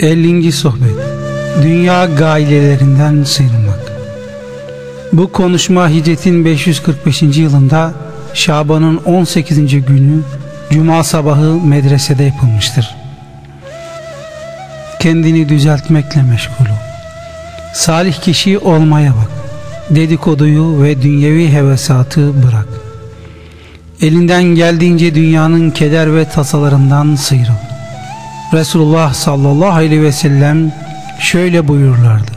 50. Sohbet Dünya gailelerinden sıyrılmak Bu konuşma hicretin 545. yılında Şaban'ın 18. günü Cuma sabahı medresede yapılmıştır. Kendini düzeltmekle meşgul ol. Salih kişi olmaya bak. Dedikoduyu ve dünyevi hevesatı bırak. Elinden geldiğince dünyanın keder ve tasalarından sıyrıl. Resulullah sallallahu aleyhi ve sellem şöyle buyururlardı.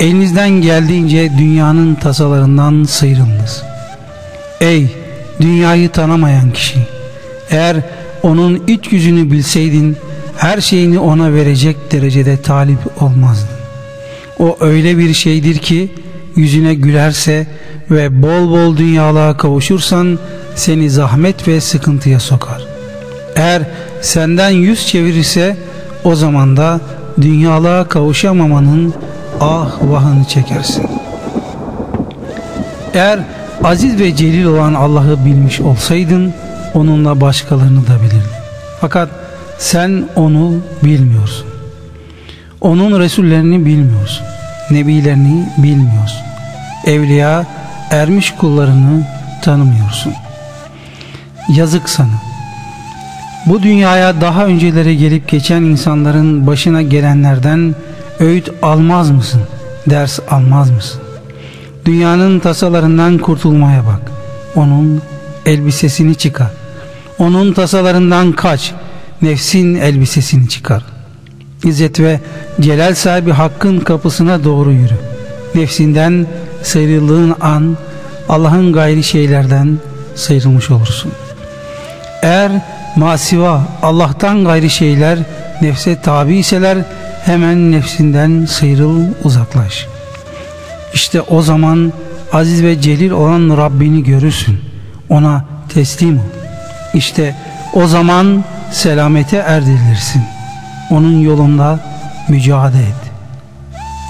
Elinizden geldiğince dünyanın tasalarından sıyrılınız. Ey dünyayı tanımayan kişi! Eğer onun iç yüzünü bilseydin her şeyini ona verecek derecede talip olmazdın. O öyle bir şeydir ki yüzüne gülerse ve bol bol dünyalığa kavuşursan seni zahmet ve sıkıntıya sokar. Eğer senden yüz çevirirse o zaman da dünyalığa kavuşamamanın ah vahını çekersin. Eğer aziz ve celil olan Allah'ı bilmiş olsaydın onunla başkalarını da bilirdin. Fakat sen onu bilmiyorsun. Onun Resullerini bilmiyorsun. Nebilerini bilmiyorsun. Evliya ermiş kullarını tanımıyorsun. Yazık sana. Bu dünyaya daha öncelere gelip geçen insanların başına gelenlerden öğüt almaz mısın? Ders almaz mısın? Dünyanın tasalarından kurtulmaya bak. Onun elbisesini çıkar. Onun tasalarından kaç. Nefsin elbisesini çıkar. İzzet ve celal sahibi hakkın kapısına doğru yürü. Nefsinden sıyrıldığın an Allah'ın gayri şeylerden sıyrılmış olursun. Eğer masiva Allah'tan gayri şeyler nefse tabi iseler hemen nefsinden sıyrıl uzaklaş. İşte o zaman aziz ve celil olan Rabbini görürsün. Ona teslim ol. İşte o zaman selamete erdirilirsin. Onun yolunda mücadele et.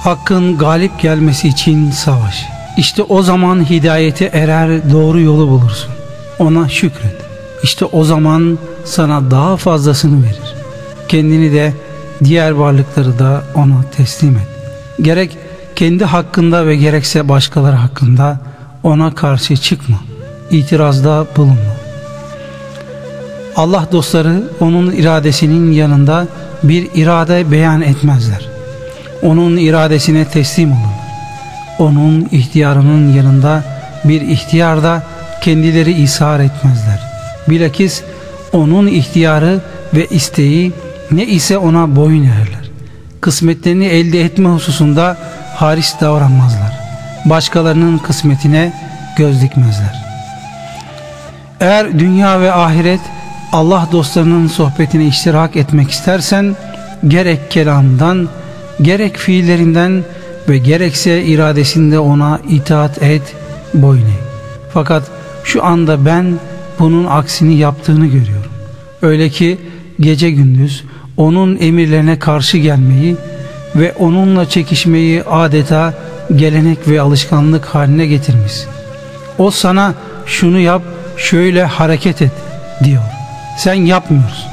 Hakkın galip gelmesi için savaş. İşte o zaman hidayete erer doğru yolu bulursun. Ona şükret. İşte o zaman sana daha fazlasını verir. Kendini de diğer varlıkları da ona teslim et. Gerek kendi hakkında ve gerekse başkaları hakkında ona karşı çıkma. İtirazda bulunma. Allah dostları onun iradesinin yanında bir irade beyan etmezler. Onun iradesine teslim olurlar. Onun ihtiyarının yanında bir ihtiyarda kendileri ishar etmezler. Bilakis onun ihtiyarı ve isteği ne ise ona boyun eğerler. Kısmetlerini elde etme hususunda haris davranmazlar. Başkalarının kısmetine göz dikmezler. Eğer dünya ve ahiret Allah dostlarının sohbetine iştirak etmek istersen gerek kelamdan, gerek fiillerinden ve gerekse iradesinde ona itaat et, boyun eğ. Fakat şu anda ben bunun aksini yaptığını görüyorum. Öyle ki gece gündüz onun emirlerine karşı gelmeyi ve onunla çekişmeyi adeta gelenek ve alışkanlık haline getirmiş. O sana şunu yap, şöyle hareket et diyor. Sen yapmıyorsun.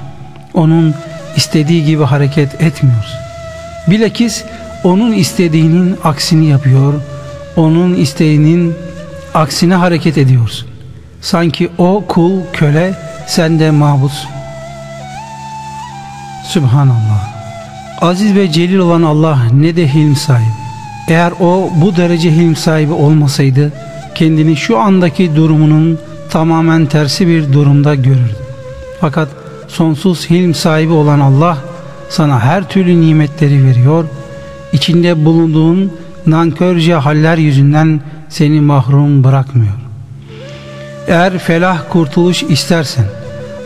Onun istediği gibi hareket etmiyorsun. Bilakis onun istediğinin aksini yapıyor, onun isteğinin aksine hareket ediyorsun. Sanki o kul köle sen de mabutsun. Subhanallah. Aziz ve celil olan Allah ne de hilm sahibi. Eğer o bu derece hilm sahibi olmasaydı kendini şu andaki durumunun tamamen tersi bir durumda görürdü. Fakat sonsuz hilm sahibi olan Allah sana her türlü nimetleri veriyor. İçinde bulunduğun nankörce haller yüzünden seni mahrum bırakmıyor. Eğer felah kurtuluş istersen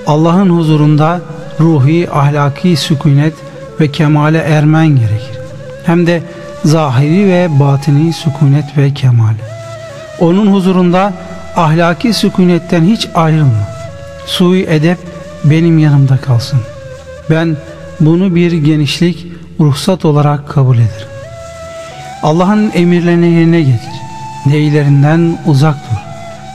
Allah'ın huzurunda ruhi ahlaki sükunet ve kemale ermen gerekir. Hem de zahiri ve batini sükunet ve kemale. Onun huzurunda ahlaki sükunetten hiç ayrılma. Sui edep benim yanımda kalsın. Ben bunu bir genişlik, ruhsat olarak kabul ederim. Allah'ın emirlerini yerine getir. Neylerinden uzak dur.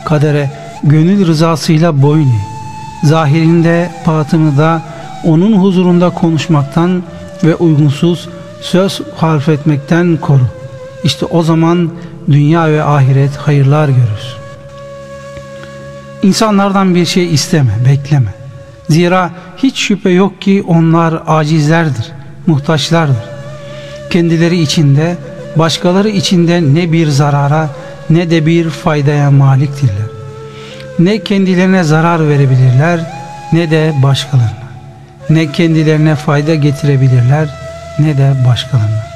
Kadere gönül rızasıyla boyun eğ. Zahirinde, batını da onun huzurunda konuşmaktan ve uygunsuz söz harf etmekten koru. İşte o zaman dünya ve ahiret hayırlar görür. İnsanlardan bir şey isteme, bekleme. Zira hiç şüphe yok ki onlar acizlerdir, muhtaçlardır. Kendileri içinde, başkaları içinde ne bir zarara ne de bir faydaya maliktirler. Ne kendilerine zarar verebilirler ne de başkalarına. Ne kendilerine fayda getirebilirler ne de başkalarına.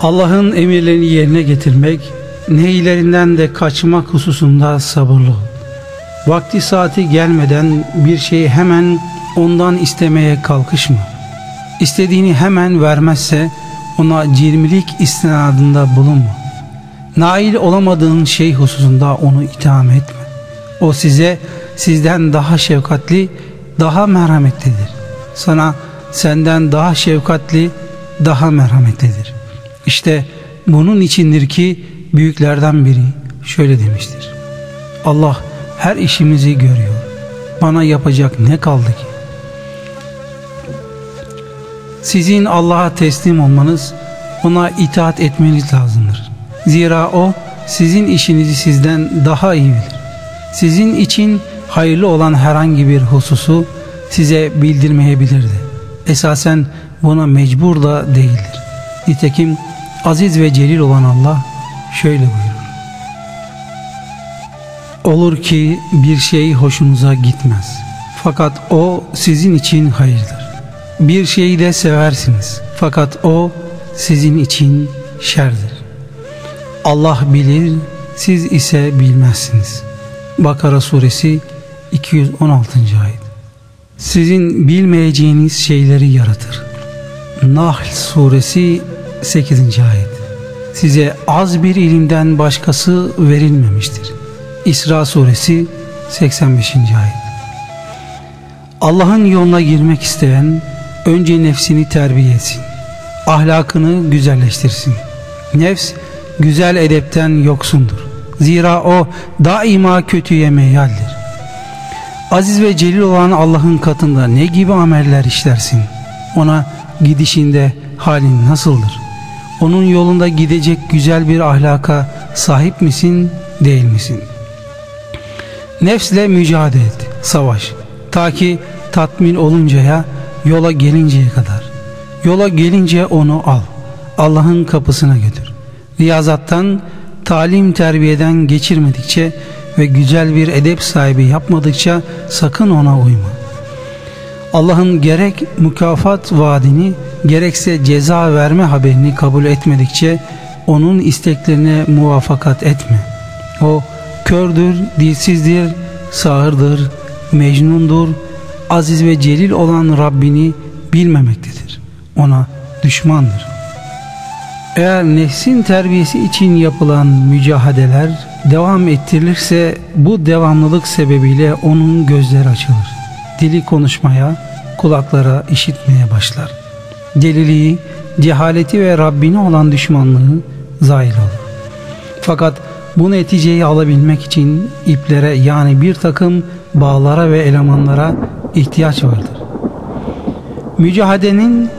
Allah'ın emirlerini yerine getirmek, nehilerinden de kaçmak hususunda sabırlı ol. Vakti saati gelmeden bir şeyi hemen ondan istemeye kalkışma. İstediğini hemen vermezse ona cirmilik istinadında bulunma. Nail olamadığın şey hususunda onu itham etme. O size sizden daha şefkatli, daha merhametlidir. Sana senden daha şefkatli, daha merhametlidir. İşte bunun içindir ki büyüklerden biri şöyle demiştir. Allah her işimizi görüyor. Bana yapacak ne kaldı ki? Sizin Allah'a teslim olmanız, ona itaat etmeniz lazımdır. Zira o sizin işinizi sizden daha iyi bilir. Sizin için hayırlı olan herhangi bir hususu size bildirmeyebilirdi. Esasen buna mecbur da değildir. Nitekim aziz ve celil olan Allah şöyle buyurur. Olur ki bir şey hoşunuza gitmez. Fakat o sizin için hayırdır. Bir şeyi de seversiniz. Fakat o sizin için şerdir. Allah bilir, siz ise bilmezsiniz. Bakara suresi 216. ayet. Sizin bilmeyeceğiniz şeyleri yaratır. Nahl suresi 8. ayet. Size az bir ilimden başkası verilmemiştir. İsra suresi 85. ayet. Allah'ın yoluna girmek isteyen önce nefsini terbiye etsin. Ahlakını güzelleştirsin. Nefs güzel edepten yoksundur. Zira o daima kötüye meyaldir. Aziz ve celil olan Allah'ın katında ne gibi ameller işlersin? Ona gidişinde halin nasıldır? Onun yolunda gidecek güzel bir ahlaka sahip misin, değil misin? Nefsle mücadele et, savaş. Ta ki tatmin oluncaya, yola gelinceye kadar. Yola gelince onu al. Allah'ın kapısına götür. Riyazattan, talim terbiyeden geçirmedikçe ve güzel bir edep sahibi yapmadıkça sakın ona uyma. Allah'ın gerek mükafat vaadini gerekse ceza verme haberini kabul etmedikçe onun isteklerine muvaffakat etme. O kördür, dilsizdir, sağırdır, mecnundur, aziz ve celil olan Rabbini bilmemektedir. Ona düşmandır. Eğer nefsin terbiyesi için yapılan mücahadeler devam ettirilirse bu devamlılık sebebiyle onun gözleri açılır. Dili konuşmaya, kulaklara işitmeye başlar. Deliliği, cehaleti ve Rabbine olan düşmanlığı zahir olur. Fakat bu neticeyi alabilmek için iplere yani bir takım bağlara ve elemanlara ihtiyaç vardır. Mücahadenin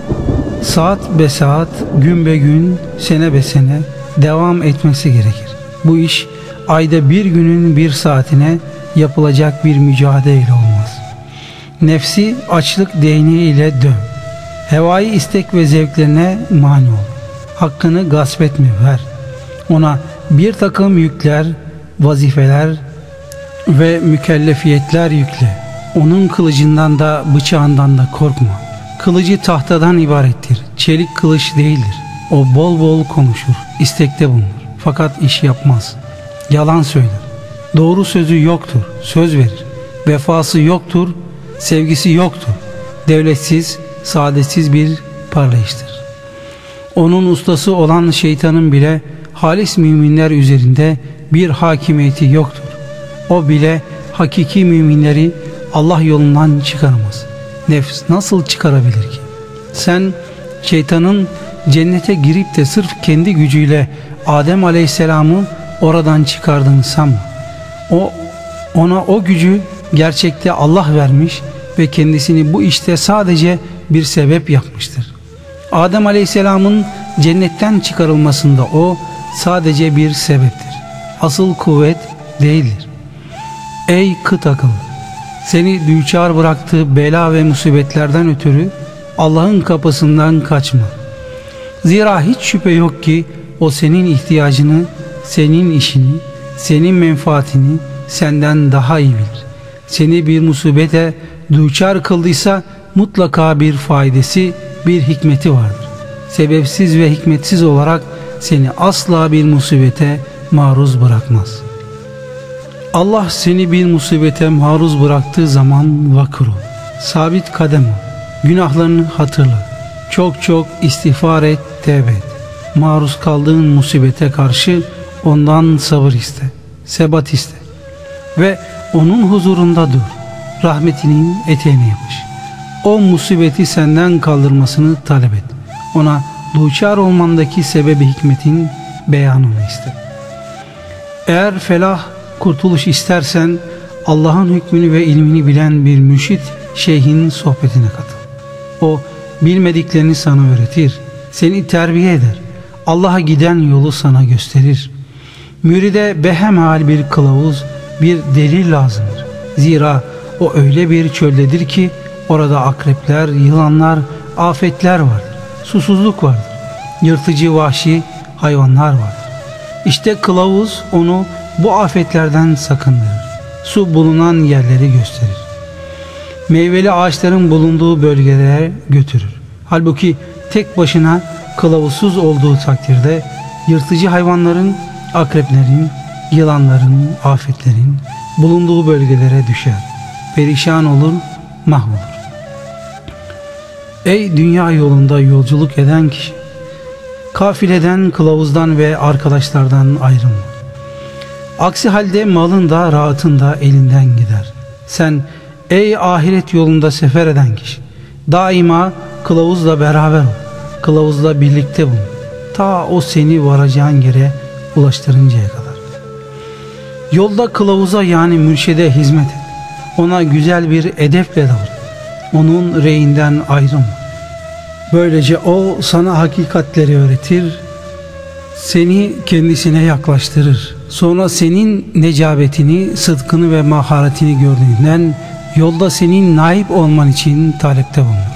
saat be saat, gün be gün, sene be sene devam etmesi gerekir. Bu iş ayda bir günün bir saatine yapılacak bir mücadele olmaz. Nefsi açlık değneğiyle dön. Hevai istek ve zevklerine mani ol. Hakkını gasp etme ver. Ona bir takım yükler, vazifeler ve mükellefiyetler yükle. Onun kılıcından da bıçağından da korkma. Kılıcı tahtadan ibarettir. Çelik kılıç değildir. O bol bol konuşur, istekte bulunur. Fakat iş yapmaz. Yalan söyler. Doğru sözü yoktur, söz verir. Vefası yoktur, sevgisi yoktur. Devletsiz, saadetsiz bir parlayıştır. Onun ustası olan şeytanın bile halis müminler üzerinde bir hakimiyeti yoktur. O bile hakiki müminleri Allah yolundan çıkaramaz. Nefs nasıl çıkarabilir ki? Sen şeytanın cennete girip de sırf kendi gücüyle Adem Aleyhisselam'ı oradan çıkardığını sanma. O ona o gücü gerçekte Allah vermiş ve kendisini bu işte sadece bir sebep yapmıştır. Adem Aleyhisselam'ın cennetten çıkarılmasında o sadece bir sebeptir. Asıl kuvvet değildir. Ey kıt akıllı! Seni düçar bıraktığı bela ve musibetlerden ötürü Allah'ın kapısından kaçma. Zira hiç şüphe yok ki o senin ihtiyacını, senin işini, senin menfaatini senden daha iyi bilir. Seni bir musibete düçar kıldıysa mutlaka bir faydası, bir hikmeti vardır. Sebepsiz ve hikmetsiz olarak seni asla bir musibete maruz bırakmaz. Allah seni bir musibete maruz bıraktığı zaman vakır ol. Sabit kadem ol. Günahlarını hatırla. Çok çok istiğfar et, tevbe et. Maruz kaldığın musibete karşı ondan sabır iste. Sebat iste. Ve onun huzurunda dur. Rahmetinin eteğine yapış. O musibeti senden kaldırmasını talep et. Ona duçar olmandaki sebebi hikmetin beyanını iste. Eğer felah, kurtuluş istersen Allah'ın hükmünü ve ilmini bilen bir müşit şeyhin sohbetine katıl. O bilmediklerini sana öğretir, seni terbiye eder. Allah'a giden yolu sana gösterir. Müride behemhal bir kılavuz, bir delil lazımdır. Zira o öyle bir çöldedir ki orada akrepler, yılanlar, afetler vardır. Susuzluk vardır. Yırtıcı vahşi hayvanlar vardır. İşte kılavuz onu bu afetlerden sakındırır. Su bulunan yerleri gösterir. Meyveli ağaçların bulunduğu bölgelere götürür. Halbuki tek başına kılavuzsuz olduğu takdirde yırtıcı hayvanların, akreplerin, yılanların, afetlerin bulunduğu bölgelere düşer. Perişan olur, mahvolur. Ey dünya yolunda yolculuk eden kişi! Kafileden, kılavuzdan ve arkadaşlardan ayrılma. Aksi halde malın da rahatın da elinden gider. Sen ey ahiret yolunda sefer eden kişi! Daima kılavuzla beraber ol. Kılavuzla birlikte bulun. Ta o seni varacağın yere ulaştırıncaya kadar. Yolda kılavuza yani mürşide hizmet et. Ona güzel bir edeple davran onun reyinden ayrılma. Böylece o sana hakikatleri öğretir, seni kendisine yaklaştırır. Sonra senin necabetini, sıdkını ve maharetini gördüğünden yolda senin naip olman için talepte bulunur.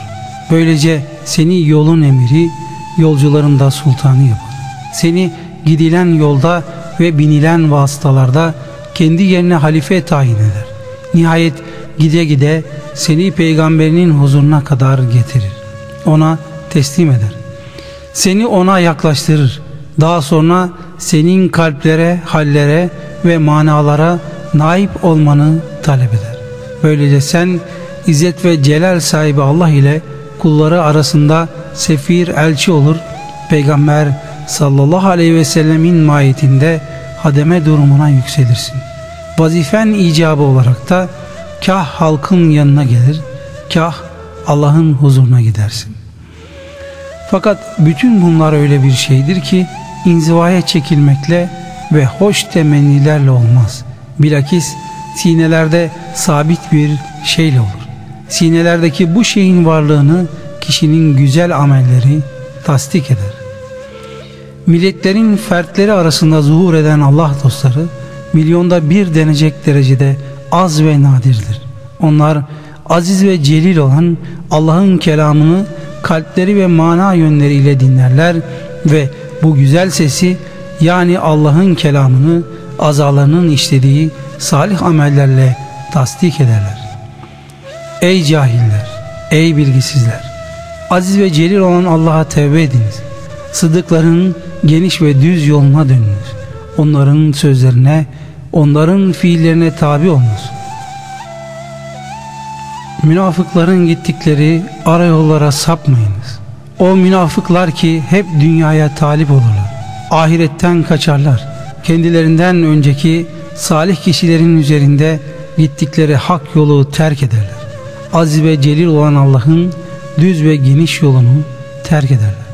Böylece seni yolun emiri, yolcuların da sultanı yapar. Seni gidilen yolda ve binilen vasıtalarda kendi yerine halife tayin eder. Nihayet gide gide seni peygamberinin huzuruna kadar getirir. Ona teslim eder. Seni ona yaklaştırır. Daha sonra senin kalplere, hallere ve manalara naip olmanı talep eder. Böylece sen İzzet ve Celal sahibi Allah ile kulları arasında sefir elçi olur. Peygamber sallallahu aleyhi ve sellemin mahiyetinde hademe durumuna yükselirsin. Vazifen icabı olarak da Kah halkın yanına gelir, kah Allah'ın huzuruna gidersin. Fakat bütün bunlar öyle bir şeydir ki inzivaya çekilmekle ve hoş temennilerle olmaz. Bilakis sinelerde sabit bir şeyle olur. Sinelerdeki bu şeyin varlığını kişinin güzel amelleri tasdik eder. Milletlerin fertleri arasında zuhur eden Allah dostları milyonda bir denecek derecede az ve nadirdir. Onlar aziz ve celil olan Allah'ın kelamını kalpleri ve mana yönleriyle dinlerler ve bu güzel sesi yani Allah'ın kelamını azalarının işlediği salih amellerle tasdik ederler. Ey cahiller, ey bilgisizler! Aziz ve celil olan Allah'a tevbe ediniz. Sıdıkların geniş ve düz yoluna dönünüz. Onların sözlerine onların fiillerine tabi olunuz. Münafıkların gittikleri ara yollara sapmayınız. O münafıklar ki hep dünyaya talip olurlar. Ahiretten kaçarlar. Kendilerinden önceki salih kişilerin üzerinde gittikleri hak yolu terk ederler. Aziz ve celil olan Allah'ın düz ve geniş yolunu terk ederler.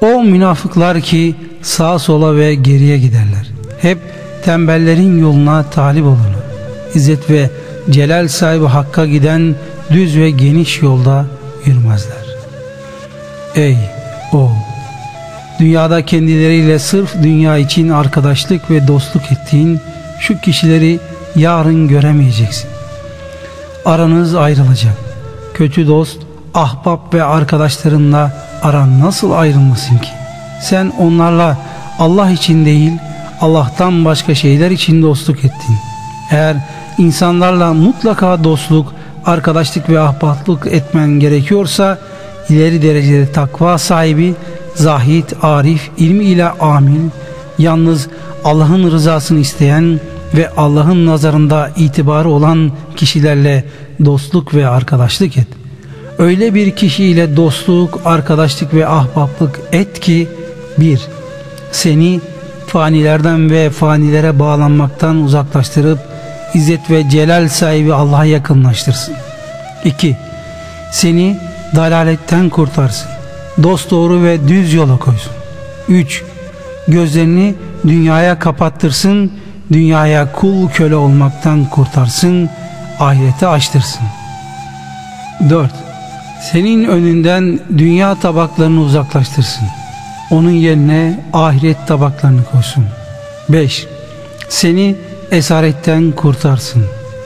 O münafıklar ki sağa sola ve geriye giderler. Hep tembellerin yoluna talip olurlar. İzzet ve celal sahibi Hakk'a giden düz ve geniş yolda yürümezler. Ey oğul! Dünyada kendileriyle sırf dünya için arkadaşlık ve dostluk ettiğin şu kişileri yarın göremeyeceksin. Aranız ayrılacak. Kötü dost, ahbap ve arkadaşlarınla aran nasıl ayrılmasın ki? Sen onlarla Allah için değil, Allah'tan başka şeyler için dostluk ettin. Eğer insanlarla mutlaka dostluk, arkadaşlık ve ahbaplık etmen gerekiyorsa, ileri derecede takva sahibi, zahit, arif, ilmi ile amil, yalnız Allah'ın rızasını isteyen ve Allah'ın nazarında itibarı olan kişilerle dostluk ve arkadaşlık et. Öyle bir kişiyle dostluk, arkadaşlık ve ahbaplık et ki bir, seni fanilerden ve fanilere bağlanmaktan uzaklaştırıp İzzet ve celal sahibi Allah'a yakınlaştırsın. 2. Seni dalaletten kurtarsın. Dost doğru ve düz yola koysun. 3. Gözlerini dünyaya kapattırsın, dünyaya kul köle olmaktan kurtarsın, ahirete açtırsın. 4. Senin önünden dünya tabaklarını uzaklaştırsın. Onun yerine ahiret tabaklarını koysun. 5. Seni esaretten kurtarsın.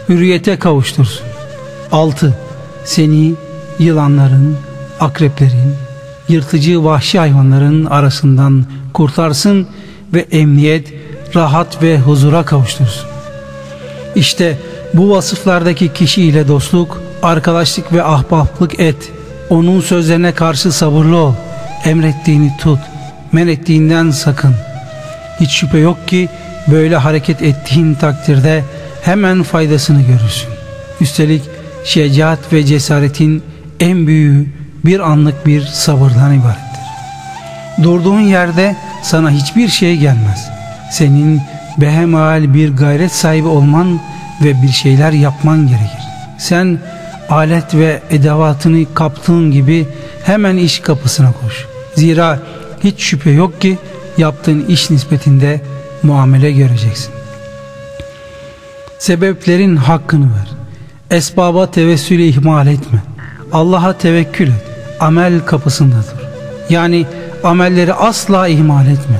Hürriyete kavuştursun. 6. Seni yılanların, akreplerin, yırtıcı vahşi hayvanların arasından kurtarsın ve emniyet, rahat ve huzura kavuştursun. İşte bu vasıflardaki kişiyle dostluk, arkadaşlık ve ahbaplık et. Onun sözlerine karşı sabırlı ol. Emrettiğini tut. Men ettiğinden sakın. Hiç şüphe yok ki böyle hareket ettiğin takdirde hemen faydasını görürsün. Üstelik şecaat ve cesaretin en büyüğü bir anlık bir sabırdan ibarettir. Durduğun yerde sana hiçbir şey gelmez. Senin behemal bir gayret sahibi olman ve bir şeyler yapman gerekir. Sen alet ve edevatını kaptığın gibi hemen iş kapısına koş. Zira hiç şüphe yok ki yaptığın iş nispetinde muamele göreceksin. Sebeplerin hakkını ver. Esbaba tevessülü ihmal etme. Allah'a tevekkül et. Amel kapısında dur. Yani amelleri asla ihmal etme.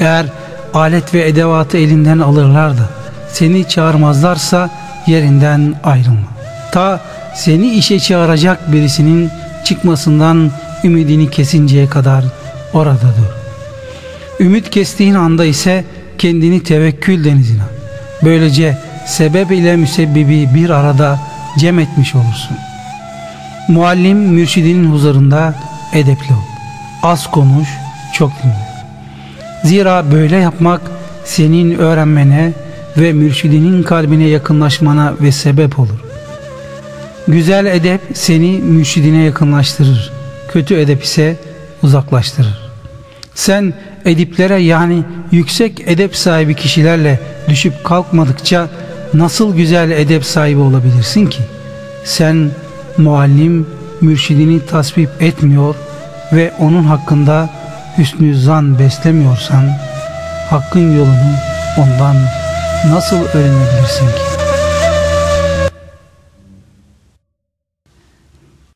Eğer alet ve edevatı elinden alırlar da seni çağırmazlarsa yerinden ayrılma. Ta seni işe çağıracak birisinin çıkmasından ümidini kesinceye kadar orada dur. Ümit kestiğin anda ise kendini tevekkül denizine. Böylece sebep ile müsebbibi bir arada cem etmiş olursun. Muallim mürşidinin huzurunda edepli ol. Az konuş, çok dinle. Zira böyle yapmak senin öğrenmene ve mürşidinin kalbine yakınlaşmana ve sebep olur. Güzel edep seni mürşidine yakınlaştırır. Kötü edep ise uzaklaştırır. Sen ediplere yani yüksek edep sahibi kişilerle düşüp kalkmadıkça nasıl güzel edep sahibi olabilirsin ki? Sen muallim mürşidini tasvip etmiyor ve onun hakkında hüsnü zan beslemiyorsan hakkın yolunu ondan nasıl öğrenebilirsin ki?